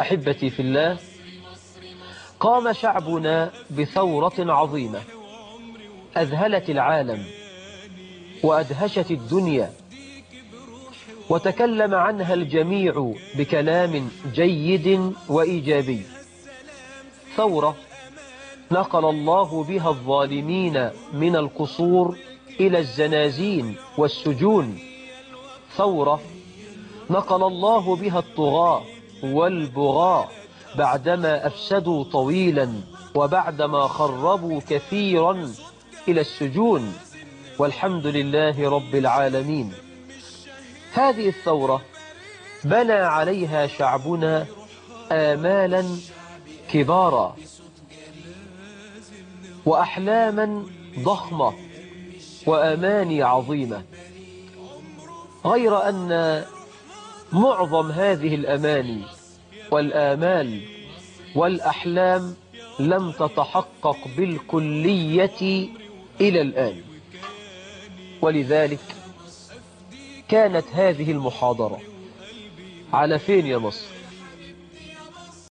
أحبتي في الله قام شعبنا بثورة عظيمة أذهلت العالم وأدهشت الدنيا وتكلم عنها الجميع بكلام جيد وإيجابي. ثورة نقل الله بها الظالمين من القصور إلى الزنازين والسجون. ثورة نقل الله بها الطغاة والبغاة بعدما أفسدوا طويلا وبعدما خربوا كثيرا إلى السجون. والحمد لله رب العالمين. هذه الثورة بنى عليها شعبنا آمالا كبارا وأحلاما ضخمة وأماني عظيمة. غير أن معظم هذه الأماني والآمال والأحلام لم تتحقق بالكلية إلى الآن. ولذلك كانت هذه المحاضرة على فين يا مصر؟